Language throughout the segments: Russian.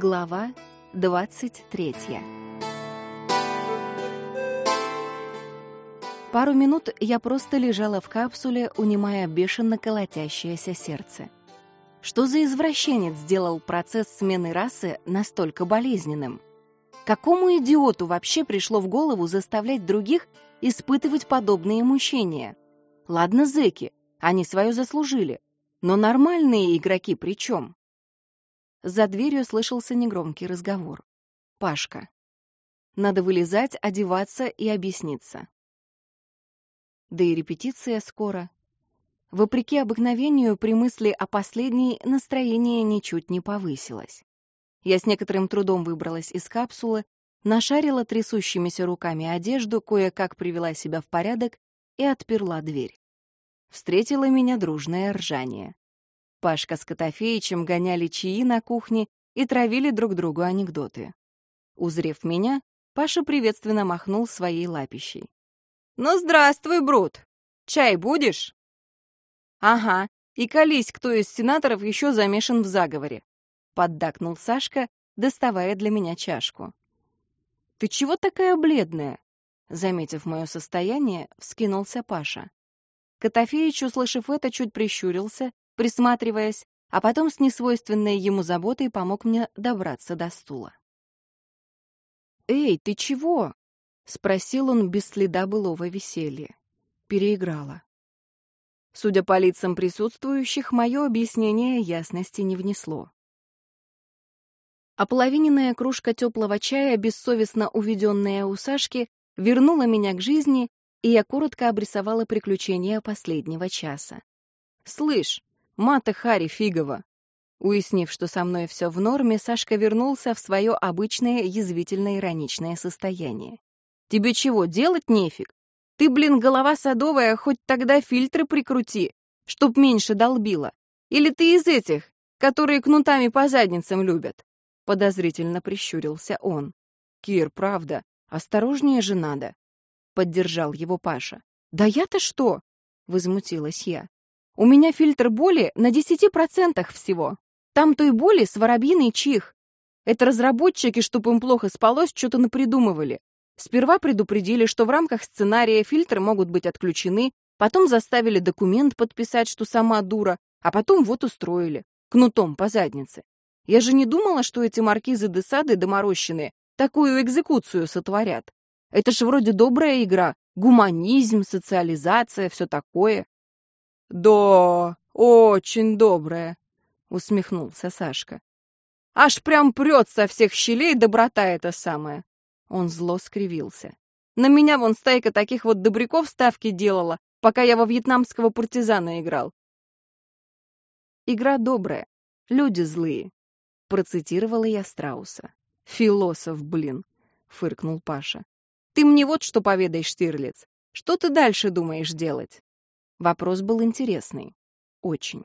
Глава 23 Пару минут я просто лежала в капсуле, унимая бешено колотящееся сердце. Что за извращенец сделал процесс смены расы настолько болезненным? Какому идиоту вообще пришло в голову заставлять других испытывать подобные мучения? Ладно, зэки, они свое заслужили, но нормальные игроки при чем? За дверью слышался негромкий разговор. Пашка. Надо вылезать, одеваться и объясниться. Да и репетиция скоро. Вопреки обыкновению, при мысли о последней настроение ничуть не повысилось. Я с некоторым трудом выбралась из капсулы, нашарила трясущимися руками одежду, кое-как привела себя в порядок и отперла дверь. Встретило меня дружное ржание. Пашка с Котофеичем гоняли чаи на кухне и травили друг другу анекдоты. Узрев меня, Паша приветственно махнул своей лапищей. «Ну, здравствуй, Брут! Чай будешь?» «Ага, и колись, кто из сенаторов еще замешан в заговоре», — поддакнул Сашка, доставая для меня чашку. «Ты чего такая бледная?» Заметив мое состояние, вскинулся Паша. Котофеич, услышав это, чуть прищурился присматриваясь, а потом с несвойственной ему заботой помог мне добраться до стула. «Эй, ты чего?» — спросил он без следа былого веселья. Переиграла. Судя по лицам присутствующих, мое объяснение ясности не внесло. Ополовиненная кружка теплого чая, бессовестно уведенная у Сашки, вернула меня к жизни, и я коротко обрисовала приключения последнего часа. «Слышь, Мата Хари Фигова. Уяснив, что со мной все в норме, Сашка вернулся в свое обычное язвительно-ироничное состояние. «Тебе чего, делать нефиг? Ты, блин, голова садовая, хоть тогда фильтры прикрути, чтоб меньше долбило. Или ты из этих, которые кнутами по задницам любят?» Подозрительно прищурился он. «Кир, правда, осторожнее же надо», — поддержал его Паша. «Да я-то что?» — возмутилась я. У меня фильтр боли на 10% всего. Там той боли с воробьиный чих. Это разработчики, чтобы им плохо спалось, что-то напридумывали. Сперва предупредили, что в рамках сценария фильтры могут быть отключены, потом заставили документ подписать, что сама дура, а потом вот устроили. Кнутом по заднице. Я же не думала, что эти маркизы десады доморощенные такую экзекуцию сотворят. Это ж вроде добрая игра, гуманизм, социализация, все такое. «Да, очень добрая», — усмехнулся Сашка. «Аж прям прет со всех щелей доброта эта самая». Он зло скривился. «На меня вон стайка таких вот добряков ставки делала, пока я во вьетнамского партизана играл». «Игра добрая, люди злые», — процитировала я Страуса. «Философ, блин», — фыркнул Паша. «Ты мне вот что поведай, Штирлиц. Что ты дальше думаешь делать?» Вопрос был интересный. Очень.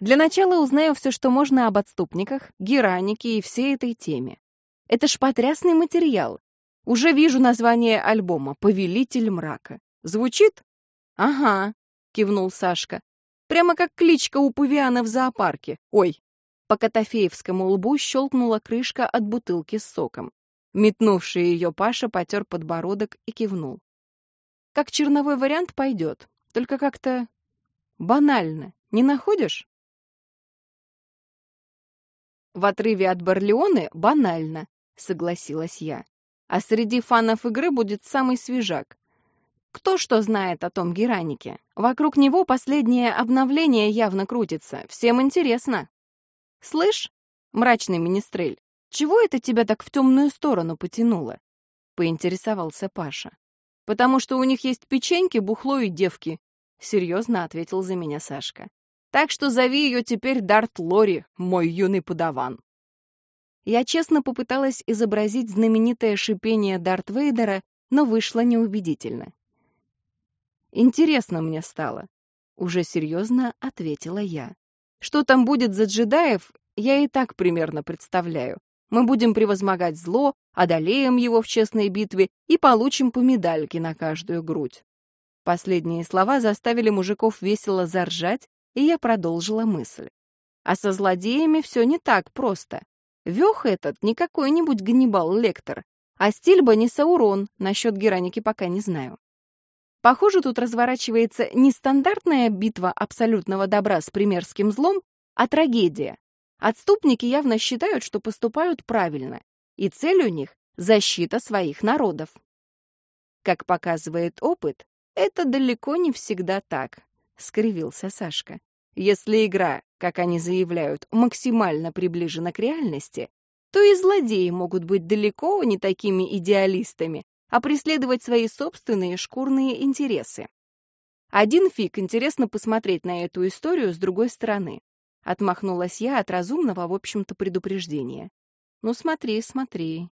Для начала узнаю все, что можно об отступниках, геранике и всей этой теме. Это ж потрясный материал. Уже вижу название альбома «Повелитель мрака». Звучит? Ага, кивнул Сашка. Прямо как кличка у павиана в зоопарке. Ой. По Котофеевскому лбу щелкнула крышка от бутылки с соком. Метнувший ее Паша потер подбородок и кивнул. Как черновой вариант пойдет. Только как-то банально, не находишь? В отрыве от Барлеоны банально, согласилась я. А среди фанов игры будет самый свежак. Кто что знает о том Геранике? Вокруг него последнее обновление явно крутится. Всем интересно. Слышь, мрачный министрель, чего это тебя так в темную сторону потянуло? Поинтересовался Паша. Потому что у них есть печеньки, бухло и девки, — серьезно ответил за меня Сашка. «Так что зови ее теперь Дарт Лори, мой юный подаван». Я честно попыталась изобразить знаменитое шипение Дарт Вейдера, но вышло неубедительно. «Интересно мне стало», — уже серьезно ответила я. «Что там будет за джедаев, я и так примерно представляю. Мы будем превозмогать зло, одолеем его в честной битве и получим по медальке на каждую грудь. Последние слова заставили мужиков весело заржать, и я продолжила мысль. А со злодеями все не так просто. Вёх этот не какой-нибудь Ганнибал Лектор, а Стильба не Саурон, насчет Гераники пока не знаю. Похоже, тут разворачивается не стандартная битва абсолютного добра с примерским злом, а трагедия. Отступники явно считают, что поступают правильно, и цель у них — защита своих народов. Как показывает опыт, это далеко не всегда так, — скривился Сашка. Если игра, как они заявляют, максимально приближена к реальности, то и злодеи могут быть далеко не такими идеалистами, а преследовать свои собственные шкурные интересы. Один фиг интересно посмотреть на эту историю с другой стороны. Отмахнулась я от разумного, в общем-то, предупреждения. «Ну смотри, смотри».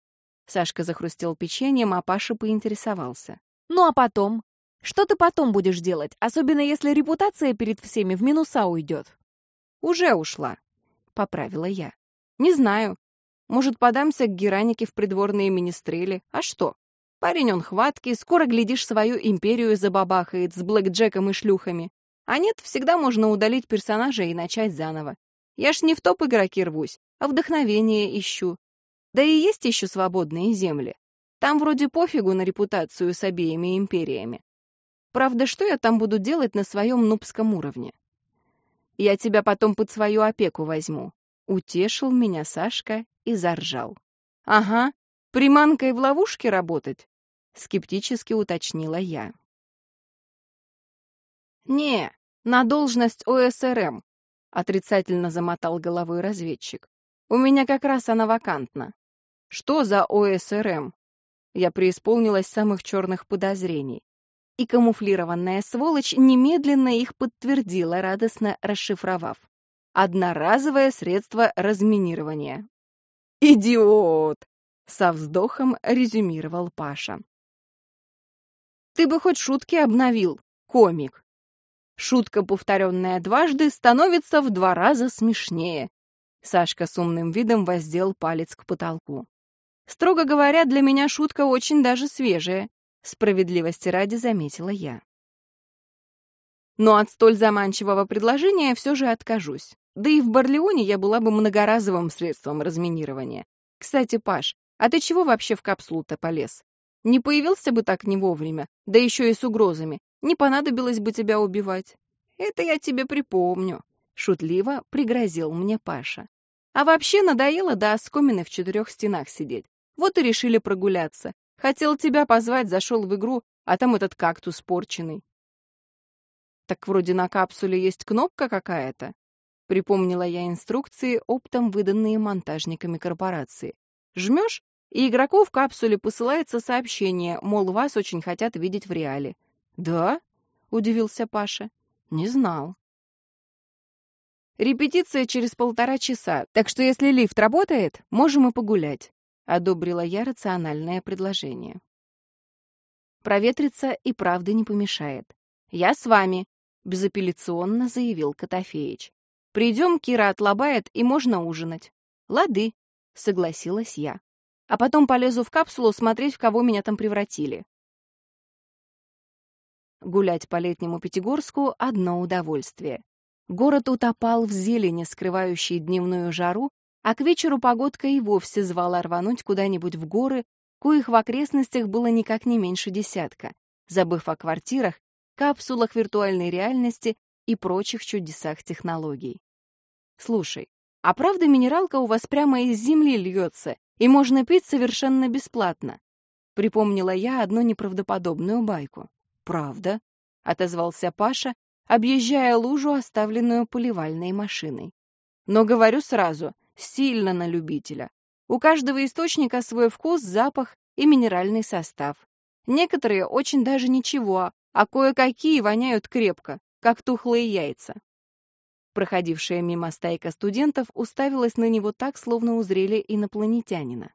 Сашка захрустел печеньем, а Паша поинтересовался. «Ну а потом? Что ты потом будешь делать, особенно если репутация перед всеми в минуса уйдет?» «Уже ушла», — поправила я. «Не знаю. Может, подамся к Геранике в придворные министрели. А что? Парень он хваткий, скоро, глядишь, свою империю забабахает с блэкджеком и шлюхами. А нет, всегда можно удалить персонажа и начать заново. Я ж не в топ-игроки рвусь, а вдохновение ищу. Да и есть еще свободные земли. Там вроде пофигу на репутацию с обеими империями. Правда, что я там буду делать на своем нубском уровне? Я тебя потом под свою опеку возьму. Утешил меня Сашка и заржал. Ага, приманкой в ловушке работать? Скептически уточнила я. Не, на должность ОСРМ, отрицательно замотал головой разведчик. У меня как раз она вакантна. Что за ОСРМ? Я преисполнилась самых черных подозрений и камуфлированная сволочь немедленно их подтвердила, радостно расшифровав. Одноразовое средство разминирования. «Идиот!» — со вздохом резюмировал Паша. «Ты бы хоть шутки обновил, комик!» Шутка, повторенная дважды, становится в два раза смешнее. Сашка с умным видом воздел палец к потолку. Строго говоря, для меня шутка очень даже свежая. Справедливости ради заметила я. Но от столь заманчивого предложения все же откажусь. Да и в Барлеоне я была бы многоразовым средством разминирования. Кстати, Паш, а ты чего вообще в капсулу-то полез? Не появился бы так не вовремя, да еще и с угрозами. Не понадобилось бы тебя убивать. Это я тебе припомню. Шутливо пригрозил мне Паша. А вообще надоело до оскомины в четырех стенах сидеть. Вот и решили прогуляться. Хотел тебя позвать, зашел в игру, а там этот кактус порченый. Так вроде на капсуле есть кнопка какая-то. Припомнила я инструкции, оптом выданные монтажниками корпорации. Жмешь, и игроку в капсуле посылается сообщение, мол, вас очень хотят видеть в реале. «Да?» — удивился Паша. «Не знал». «Репетиция через полтора часа, так что если лифт работает, можем и погулять одобрила я рациональное предложение. Проветриться и правда не помешает. Я с вами, безапелляционно заявил Котофеич. Придем, Кира отлабает, и можно ужинать. Лады, согласилась я. А потом полезу в капсулу смотреть, в кого меня там превратили. Гулять по летнему Пятигорску — одно удовольствие. Город утопал в зелени, скрывающей дневную жару, а к вечеру погодка и вовсе звала рвануть куда-нибудь в горы, коих в окрестностях было никак не меньше десятка, забыв о квартирах, капсулах виртуальной реальности и прочих чудесах технологий. Слушай, а правда минералка у вас прямо из земли льется, и можно пить совершенно бесплатно? Припомнила я одну неправдоподобную байку. Правда? Отозвался Паша, объезжая лужу, оставленную поливальной машиной. Но говорю сразу, сильно на любителя. У каждого источника свой вкус, запах и минеральный состав. Некоторые очень даже ничего, а кое-какие воняют крепко, как тухлые яйца. Проходившая мимо стайка студентов уставилась на него так, словно узрели инопланетянина.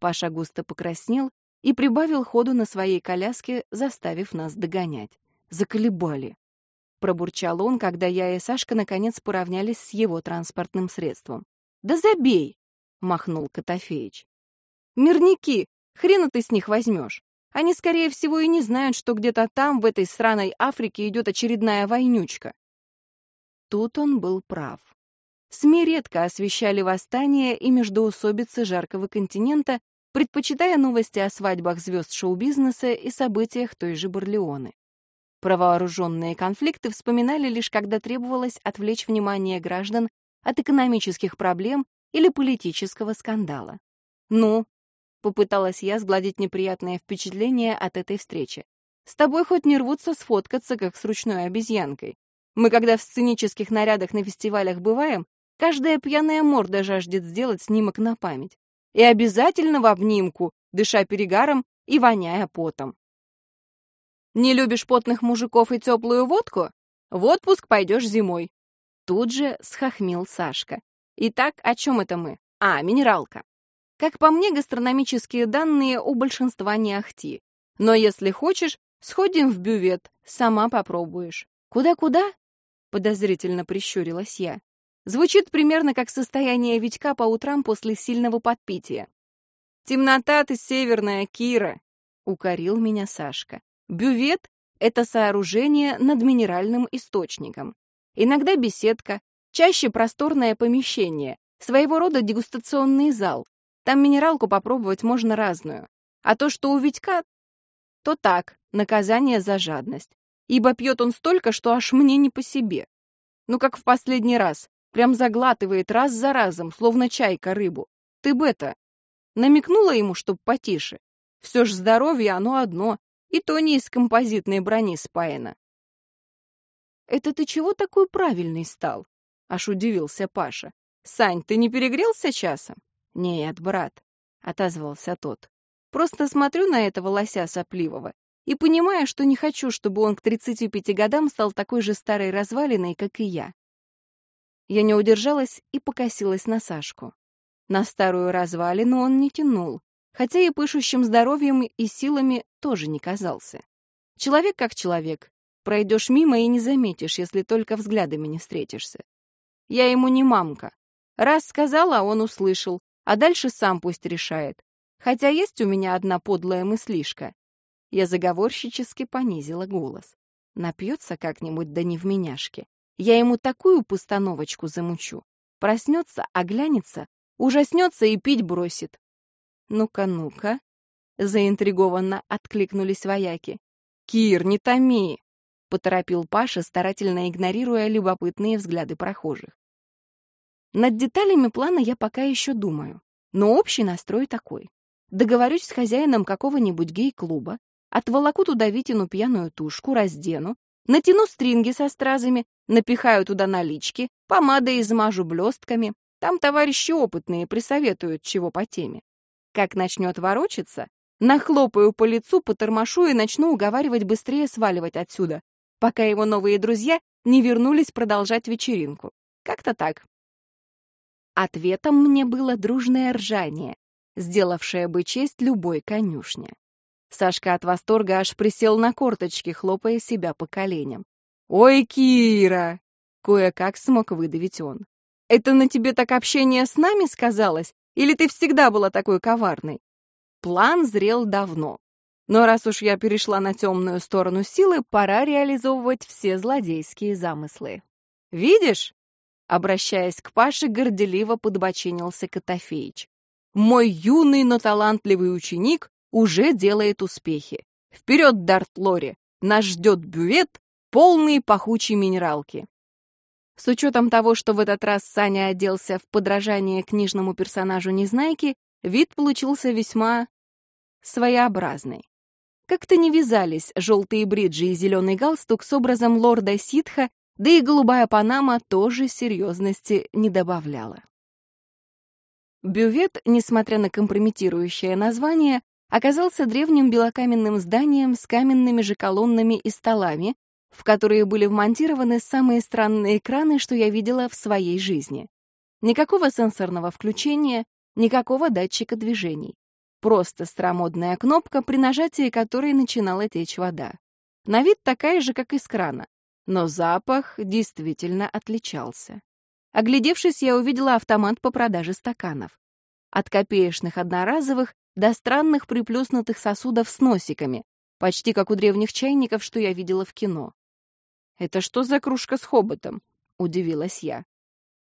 Паша густо покраснел и прибавил ходу на своей коляске, заставив нас догонять. Заколебали. Пробурчал он, когда я и Сашка наконец поравнялись с его транспортным средством. «Да забей!» — махнул Котофеич. «Мирники! Хрена ты с них возьмешь! Они, скорее всего, и не знают, что где-то там, в этой сраной Африке, идет очередная войнючка». Тут он был прав. СМИ редко освещали восстания и междоусобицы жаркого континента, предпочитая новости о свадьбах звезд шоу-бизнеса и событиях той же Барлеоны. Провооруженные конфликты вспоминали лишь когда требовалось отвлечь внимание граждан от экономических проблем или политического скандала. «Ну?» — попыталась я сгладить неприятное впечатление от этой встречи. «С тобой хоть не рвутся сфоткаться, как с ручной обезьянкой. Мы, когда в сценических нарядах на фестивалях бываем, каждая пьяная морда жаждет сделать снимок на память. И обязательно в обнимку, дыша перегаром и воняя потом. Не любишь потных мужиков и теплую водку? В отпуск пойдешь зимой. Тут же схохмил Сашка. Итак, о чем это мы? А, минералка. Как по мне, гастрономические данные у большинства не ахти. Но если хочешь, сходим в бювет, сама попробуешь. Куда-куда? Подозрительно прищурилась я. Звучит примерно как состояние Витька по утрам после сильного подпития. «Темнота ты северная, Кира!» — укорил меня Сашка. Бювет — это сооружение над минеральным источником. Иногда беседка, чаще просторное помещение, своего рода дегустационный зал. Там минералку попробовать можно разную. А то, что у Витька, то так, наказание за жадность. Ибо пьет он столько, что аж мне не по себе. Ну, как в последний раз, прям заглатывает раз за разом, словно чайка рыбу. Ты это, намекнула ему, чтоб потише. Все ж здоровье оно одно, и то не из композитной брони спаяно. «Это ты чего такой правильный стал?» — аж удивился Паша. «Сань, ты не перегрелся часом?» «Нет, брат», — отозвался тот. «Просто смотрю на этого лося сопливого и понимаю, что не хочу, чтобы он к 35 годам стал такой же старой развалиной, как и я». Я не удержалась и покосилась на Сашку. На старую развалину он не тянул, хотя и пышущим здоровьем и силами тоже не казался. Человек как человек. Пройдешь мимо и не заметишь, если только взглядами не встретишься. Я ему не мамка. Раз сказала, он услышал, а дальше сам пусть решает. Хотя есть у меня одна подлая мыслишка. Я заговорщически понизила голос. Напьется как-нибудь да не в меняшке. Я ему такую постановочку замучу. Проснется, оглянется, ужаснется и пить бросит. «Ну-ка, ну-ка!» — заинтригованно откликнулись вояки. «Кир, не томи!» — поторопил Паша, старательно игнорируя любопытные взгляды прохожих. Над деталями плана я пока еще думаю, но общий настрой такой. Договорюсь с хозяином какого-нибудь гей-клуба, отволоку туда Витину пьяную тушку, раздену, натяну стринги со стразами, напихаю туда налички, помадой измажу блестками. Там товарищи опытные присоветуют, чего по теме. Как начнет ворочаться, нахлопаю по лицу, потормошу и начну уговаривать быстрее сваливать отсюда, пока его новые друзья не вернулись продолжать вечеринку. Как-то так. Ответом мне было дружное ржание, сделавшее бы честь любой конюшне. Сашка от восторга аж присел на корточки, хлопая себя по коленям. «Ой, Кира!» — кое-как смог выдавить он. «Это на тебе так общение с нами сказалось? Или ты всегда была такой коварной? План зрел давно. Но раз уж я перешла на темную сторону силы, пора реализовывать все злодейские замыслы. Видишь? Обращаясь к Паше, горделиво подбочинился Котофеич. Мой юный, но талантливый ученик уже делает успехи. Вперед, Дарт Лори! Нас ждет бювет, полный пахучей минералки. С учетом того, что в этот раз Саня оделся в подражание книжному персонажу Незнайки, вид получился весьма своеобразный. Как-то не вязались желтые бриджи и зеленый галстук с образом лорда Ситха, да и голубая панама тоже серьезности не добавляла. Бювет, несмотря на компрометирующее название, оказался древним белокаменным зданием с каменными же колоннами и столами, в которые были вмонтированы самые странные экраны, что я видела в своей жизни. Никакого сенсорного включения, никакого датчика движений. Просто старомодная кнопка, при нажатии которой начинала течь вода. На вид такая же, как из крана, но запах действительно отличался. Оглядевшись, я увидела автомат по продаже стаканов. От копеечных одноразовых до странных приплюснутых сосудов с носиками, почти как у древних чайников, что я видела в кино. «Это что за кружка с хоботом?» — удивилась я.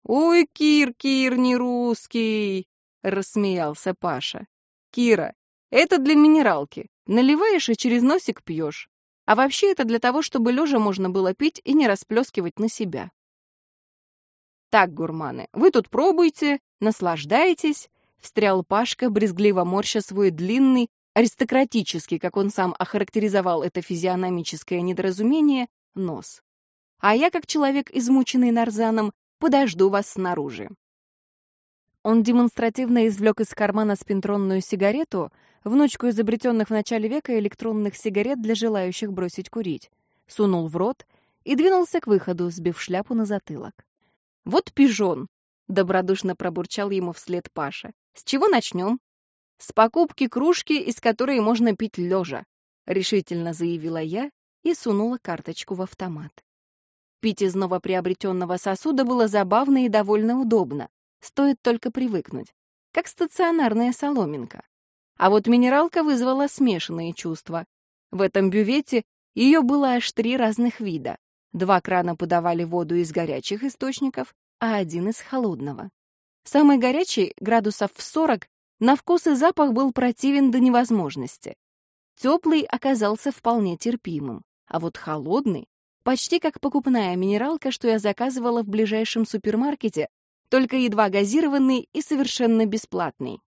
«Ой, Кир, Кир, не русский!» — рассмеялся Паша. «Кира, это для минералки. Наливаешь и через носик пьешь. А вообще это для того, чтобы лежа можно было пить и не расплескивать на себя». «Так, гурманы, вы тут пробуйте, наслаждайтесь», — встрял Пашка, брезгливо морща свой длинный, аристократический, как он сам охарактеризовал это физиономическое недоразумение, нос. А я, как человек, измученный нарзаном, подожду вас снаружи. Он демонстративно извлек из кармана спинтронную сигарету, внучку изобретенных в начале века электронных сигарет для желающих бросить курить, сунул в рот и двинулся к выходу, сбив шляпу на затылок. «Вот пижон!» — добродушно пробурчал ему вслед Паша. «С чего начнем?» «С покупки кружки, из которой можно пить лежа», — решительно заявила я и сунула карточку в автомат. Пить из новоприобретенного сосуда было забавно и довольно удобно, стоит только привыкнуть, как стационарная соломинка. А вот минералка вызвала смешанные чувства. В этом бювете ее было аж три разных вида. Два крана подавали воду из горячих источников, а один из холодного. Самый горячий, градусов в 40, на вкус и запах был противен до невозможности. Теплый оказался вполне терпимым, а вот холодный, почти как покупная минералка, что я заказывала в ближайшем супермаркете, только едва газированный и совершенно бесплатный.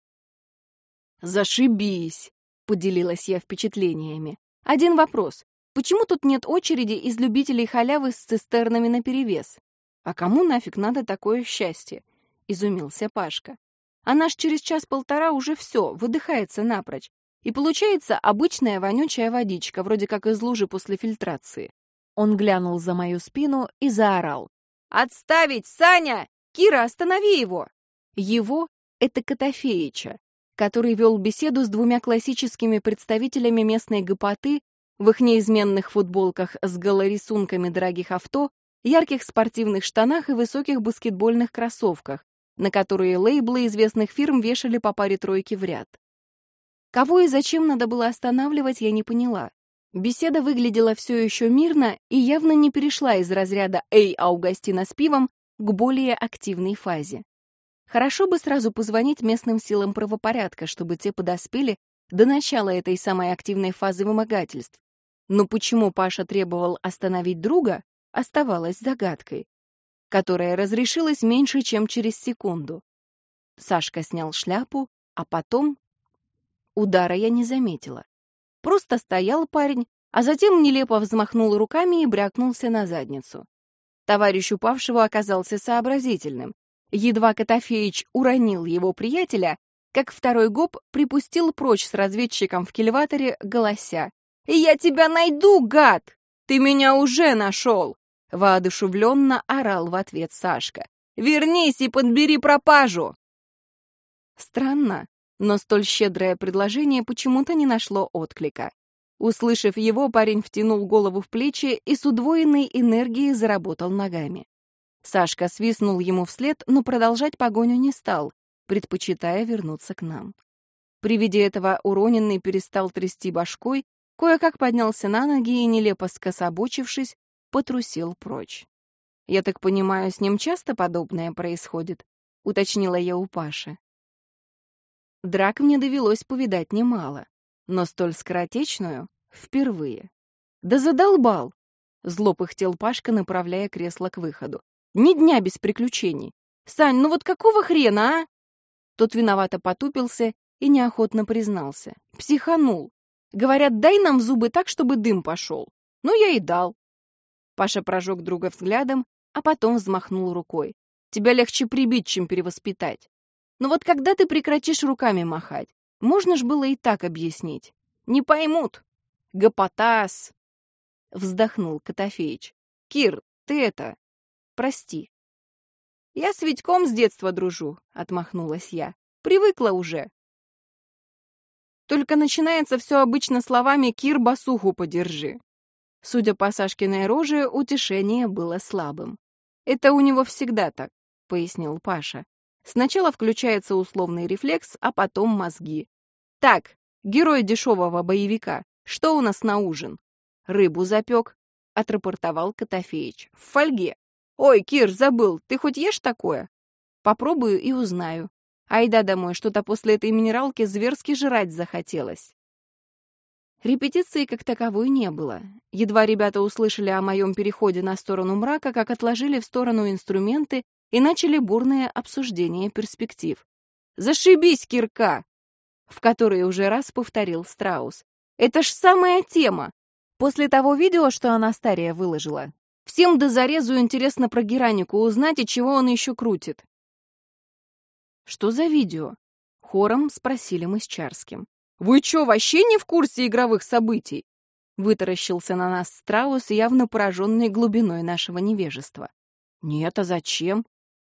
«Зашибись!» — поделилась я впечатлениями. «Один вопрос. Почему тут нет очереди из любителей халявы с цистернами наперевес? А кому нафиг надо такое счастье?» — изумился Пашка. Она ж через час-полтора уже все, выдыхается напрочь. И получается обычная вонючая водичка, вроде как из лужи после фильтрации. Он глянул за мою спину и заорал. «Отставить, Саня! Кира, останови его!» Его — это Котофеича, который вел беседу с двумя классическими представителями местной гопоты в их неизменных футболках с голорисунками дорогих авто, ярких спортивных штанах и высоких баскетбольных кроссовках, на которые лейблы известных фирм вешали по паре тройки в ряд. Кого и зачем надо было останавливать, я не поняла. Беседа выглядела все еще мирно и явно не перешла из разряда «Эй, Аугастина с пивом» к более активной фазе. Хорошо бы сразу позвонить местным силам правопорядка, чтобы те подоспели до начала этой самой активной фазы вымогательств. Но почему Паша требовал остановить друга, оставалось загадкой которая разрешилась меньше, чем через секунду. Сашка снял шляпу, а потом... Удара я не заметила. Просто стоял парень, а затем нелепо взмахнул руками и брякнулся на задницу. Товарищ упавшего оказался сообразительным. Едва Котофеич уронил его приятеля, как второй гоп припустил прочь с разведчиком в кильваторе, голося. «Я тебя найду, гад! Ты меня уже нашел! Воодушевленно орал в ответ Сашка. «Вернись и подбери пропажу!» Странно, но столь щедрое предложение почему-то не нашло отклика. Услышав его, парень втянул голову в плечи и с удвоенной энергией заработал ногами. Сашка свистнул ему вслед, но продолжать погоню не стал, предпочитая вернуться к нам. При виде этого уроненный перестал трясти башкой, кое-как поднялся на ноги и, нелепо скособочившись, потрусил прочь. «Я так понимаю, с ним часто подобное происходит?» — уточнила я у Паши. Драк мне довелось повидать немало, но столь скоротечную — впервые. «Да задолбал!» — зло пыхтел Пашка, направляя кресло к выходу. «Ни дня без приключений! Сань, ну вот какого хрена, а?» Тот виновато потупился и неохотно признался. Психанул. Говорят, дай нам зубы так, чтобы дым пошел. Ну, я и дал. Паша прожег друга взглядом, а потом взмахнул рукой. «Тебя легче прибить, чем перевоспитать. Но вот когда ты прекратишь руками махать? Можно ж было и так объяснить. Не поймут. Гопотас!» Вздохнул Котофеич. «Кир, ты это... Прости». «Я с Витьком с детства дружу», — отмахнулась я. «Привыкла уже». Только начинается все обычно словами «Кир, басуху подержи». Судя по Сашкиной роже, утешение было слабым. «Это у него всегда так», — пояснил Паша. «Сначала включается условный рефлекс, а потом мозги. Так, герой дешевого боевика, что у нас на ужин?» «Рыбу запек», — отрапортовал Котофеич. «В фольге. Ой, Кир, забыл, ты хоть ешь такое? Попробую и узнаю. Айда домой, что-то после этой минералки зверски жрать захотелось. Репетиции как таковой не было. Едва ребята услышали о моем переходе на сторону мрака, как отложили в сторону инструменты и начали бурное обсуждение перспектив. «Зашибись, кирка!» В который уже раз повторил Страус. «Это ж самая тема! После того видео, что Анастария выложила, всем до зарезу интересно про Геранику узнать, и чего он еще крутит». «Что за видео?» — хором спросили мы с Чарским. «Вы что, вообще не в курсе игровых событий?» Вытаращился на нас Страус, явно пораженный глубиной нашего невежества. «Нет, а зачем?» —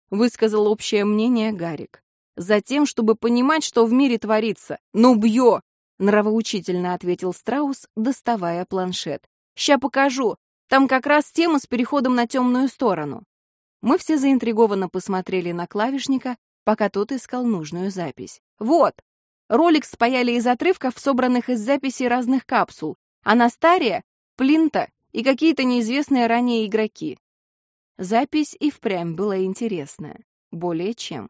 высказал общее мнение Гарик. «Затем, чтобы понимать, что в мире творится. Ну, бьё!» — нравоучительно ответил Страус, доставая планшет. «Ща покажу. Там как раз тема с переходом на темную сторону». Мы все заинтригованно посмотрели на клавишника, пока тот искал нужную запись. «Вот!» Ролик спаяли из отрывков, собранных из записей разных капсул, Анастария, Плинта и какие-то неизвестные ранее игроки. Запись и впрямь была интересная, более чем.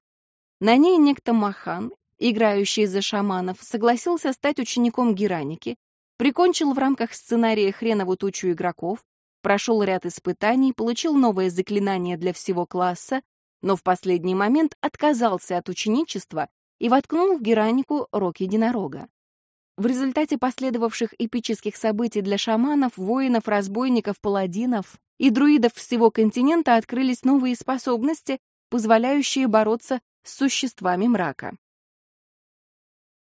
На ней некто Махан, играющий за шаманов, согласился стать учеником Гераники, прикончил в рамках сценария хренову тучу игроков, прошел ряд испытаний, получил новое заклинание для всего класса, но в последний момент отказался от ученичества и воткнул в Геранику рог единорога. В результате последовавших эпических событий для шаманов, воинов, разбойников, паладинов и друидов всего континента открылись новые способности, позволяющие бороться с существами мрака.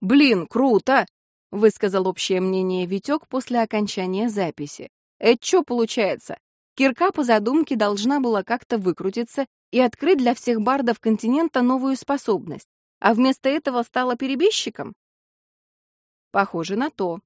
«Блин, круто!» — высказал общее мнение Витек после окончания записи. «Это что получается? Кирка по задумке должна была как-то выкрутиться и открыть для всех бардов континента новую способность, а вместо этого стала перебежчиком? Похоже на то.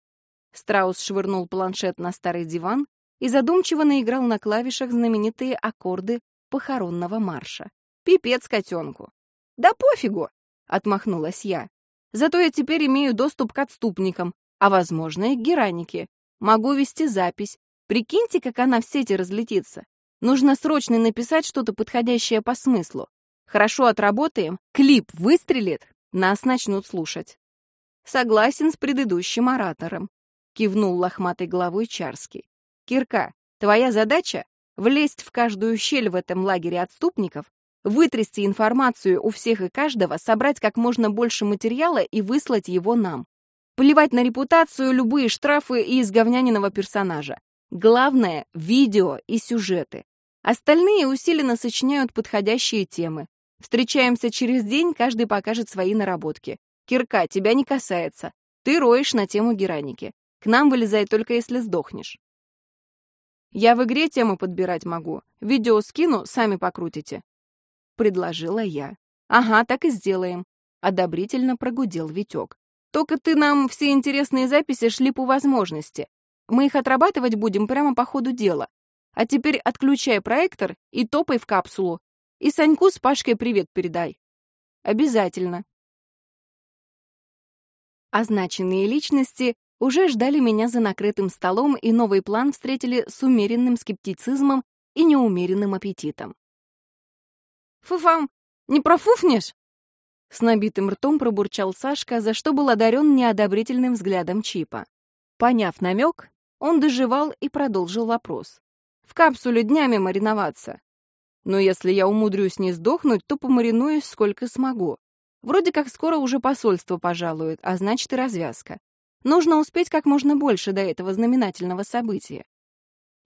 Страус швырнул планшет на старый диван и задумчиво наиграл на клавишах знаменитые аккорды похоронного марша. Пипец котенку. Да пофигу, отмахнулась я. Зато я теперь имею доступ к отступникам, а, возможно, и к геранике. Могу вести запись. Прикиньте, как она в сети разлетится. Нужно срочно написать что-то подходящее по смыслу. Хорошо отработаем, клип выстрелит, нас начнут слушать. Согласен с предыдущим оратором, кивнул лохматой головой Чарский. Кирка, твоя задача — влезть в каждую щель в этом лагере отступников, вытрясти информацию у всех и каждого, собрать как можно больше материала и выслать его нам. Плевать на репутацию, любые штрафы и изговняниного персонажа. Главное — видео и сюжеты. Остальные усиленно сочиняют подходящие темы. Встречаемся через день, каждый покажет свои наработки. Кирка, тебя не касается. Ты роешь на тему гераники. К нам вылезай только если сдохнешь. Я в игре темы подбирать могу. Видео скину, сами покрутите. Предложила я. Ага, так и сделаем. Одобрительно прогудел Витек. Только ты нам все интересные записи шли по возможности. Мы их отрабатывать будем прямо по ходу дела. А теперь отключай проектор и топай в капсулу. И Саньку с Пашкой привет передай. Обязательно. Означенные личности уже ждали меня за накрытым столом, и новый план встретили с умеренным скептицизмом и неумеренным аппетитом. «Фуфам, не профуфнешь?» С набитым ртом пробурчал Сашка, за что был одарен неодобрительным взглядом Чипа. Поняв намек, он доживал и продолжил вопрос. «В капсуле днями мариноваться. Но если я умудрюсь не сдохнуть, то помаринуюсь сколько смогу. Вроде как скоро уже посольство пожалует, а значит и развязка. Нужно успеть как можно больше до этого знаменательного события.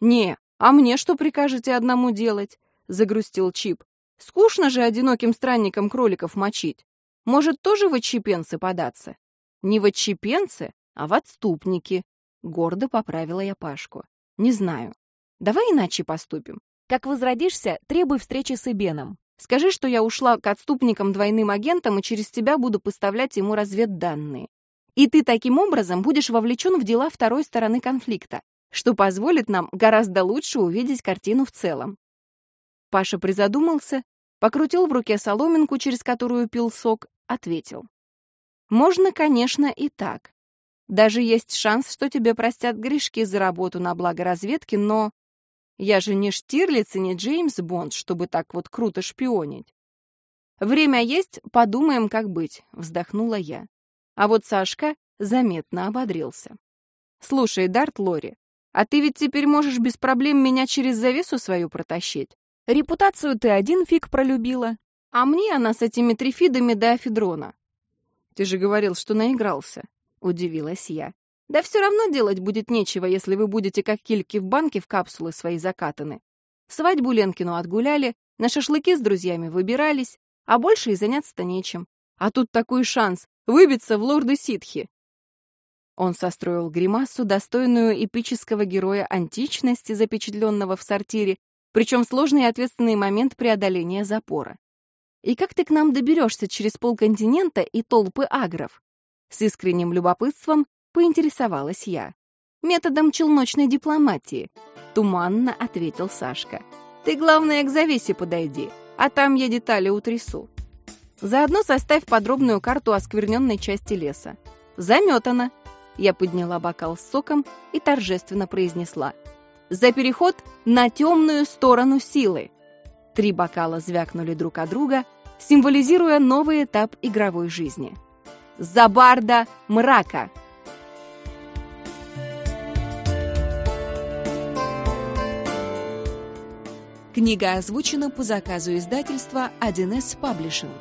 «Не, а мне что прикажете одному делать?» — загрустил Чип. «Скучно же одиноким странникам кроликов мочить. Может, тоже в отщепенцы податься?» «Не в отщепенцы, а в отступники», — гордо поправила я Пашку. «Не знаю. Давай иначе поступим. Как возродишься, требуй встречи с Эбеном. Скажи, что я ушла к отступникам двойным агентам и через тебя буду поставлять ему разведданные. И ты таким образом будешь вовлечен в дела второй стороны конфликта, что позволит нам гораздо лучше увидеть картину в целом. Паша призадумался, покрутил в руке соломинку, через которую пил сок, ответил. Можно, конечно, и так. Даже есть шанс, что тебе простят грешки за работу на благо разведки, но Я же не Штирлиц и не Джеймс Бонд, чтобы так вот круто шпионить. Время есть, подумаем, как быть, вздохнула я. А вот Сашка заметно ободрился. Слушай, Дарт Лори, а ты ведь теперь можешь без проблем меня через завесу свою протащить. Репутацию ты один фиг пролюбила, а мне она с этими трифидами до афедрона. Ты же говорил, что наигрался, удивилась я. Да все равно делать будет нечего, если вы будете как кильки в банке в капсулы свои закатаны. Свадьбу Ленкину отгуляли, на шашлыки с друзьями выбирались, а больше и заняться-то нечем. А тут такой шанс выбиться в лорды ситхи. Он состроил гримасу, достойную эпического героя античности, запечатленного в сортире, причем сложный и ответственный момент преодоления запора. «И как ты к нам доберешься через полконтинента и толпы агров?» С искренним любопытством поинтересовалась я. «Методом челночной дипломатии», — туманно ответил Сашка. «Ты, главное, к завесе подойди, а там я детали утрясу. Заодно составь подробную карту оскверненной части леса. Заметано!» Я подняла бокал с соком и торжественно произнесла. «За переход на темную сторону силы!» Три бокала звякнули друг от друга, символизируя новый этап игровой жизни. «За барда мрака!» Книга озвучена по заказу издательства 1С Паблишинг.